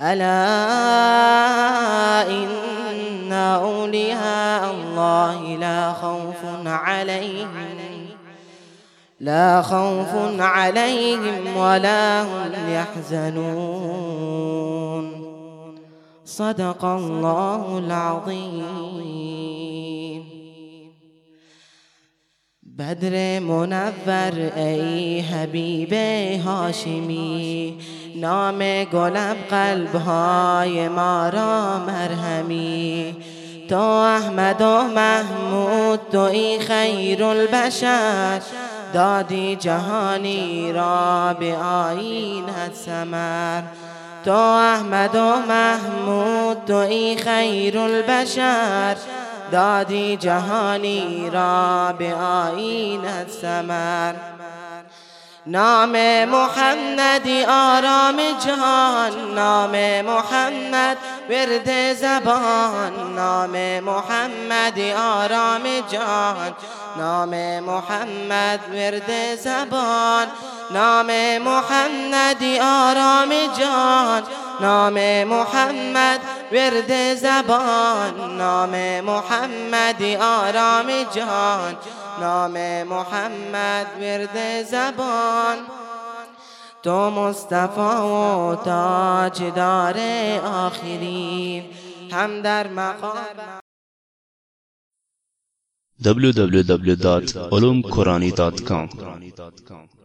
ألا إن أولياء الله لا خوف عليهم لا خوف عليهم ولا هم يحزنون. صدق الله العظيم. بدر منور ای حبیب هاشمی نام گلب قلبهای ما را مرهمی. تو احمد و محمود توی خیر البشر دادی جهانی را به آینت سمر تو احمد و محمود توی خیر البشر دادی جهانی را به آینت سمر نام محمدی آرام جهان نام محمد ورد زبان نام محمدی آرام جهان نام محمد ورد زبان نام محمدی آرام جان نام محمد ورد زبان نام محمدی آرام جان. نام محمد ورد زبان. تو مصطفی و تاجدار آخرین. هم در مقام www.ulumqurani.com